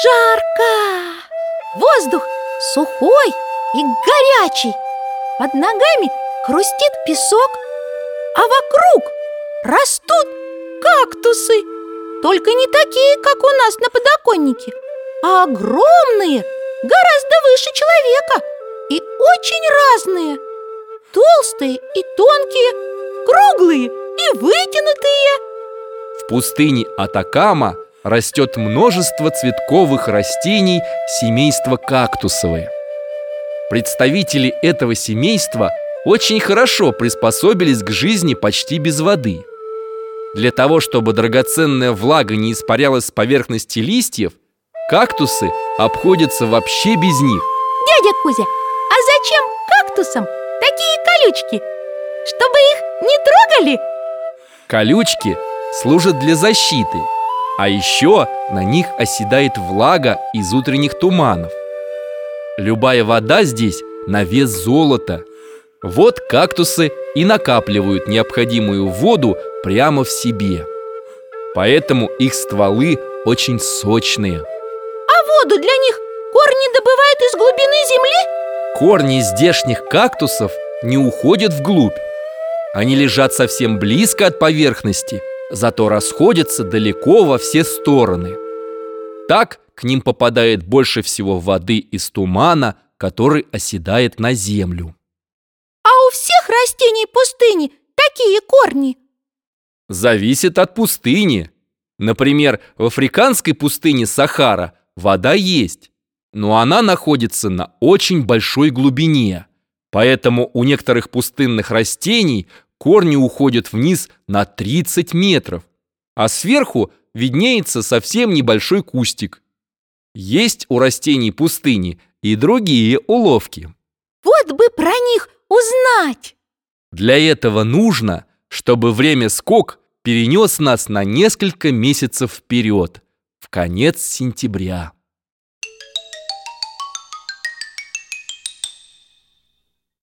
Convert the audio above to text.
Жарко! Воздух сухой и горячий. Под ногами хрустит песок, а вокруг растут кактусы. Только не такие, как у нас на подоконнике, а огромные, гораздо выше человека и очень разные. Толстые и тонкие, круглые и вытянутые. В пустыне Атакама – растет множество цветковых растений семейства кактусовые. Представители этого семейства очень хорошо приспособились к жизни почти без воды. Для того, чтобы драгоценная влага не испарялась с поверхности листьев, кактусы обходятся вообще без них. Дядя Кузя, а зачем кактусам такие колючки? Чтобы их не трогали? Колючки служат для защиты – а еще на них оседает влага из утренних туманов. Любая вода здесь на вес золота. Вот кактусы и накапливают необходимую воду прямо в себе. Поэтому их стволы очень сочные. А воду для них корни добывают из глубины земли? Корни здешних кактусов не уходят вглубь. Они лежат совсем близко от поверхности – зато расходятся далеко во все стороны. Так к ним попадает больше всего воды из тумана, который оседает на землю. А у всех растений пустыни такие корни? Зависит от пустыни. Например, в африканской пустыне Сахара вода есть, но она находится на очень большой глубине. Поэтому у некоторых пустынных растений корни уходят вниз на 30 метров, а сверху виднеется совсем небольшой кустик. Есть у растений пустыни и другие уловки. Вот бы про них узнать! Для этого нужно, чтобы время скок перенес нас на несколько месяцев вперед, в конец сентября.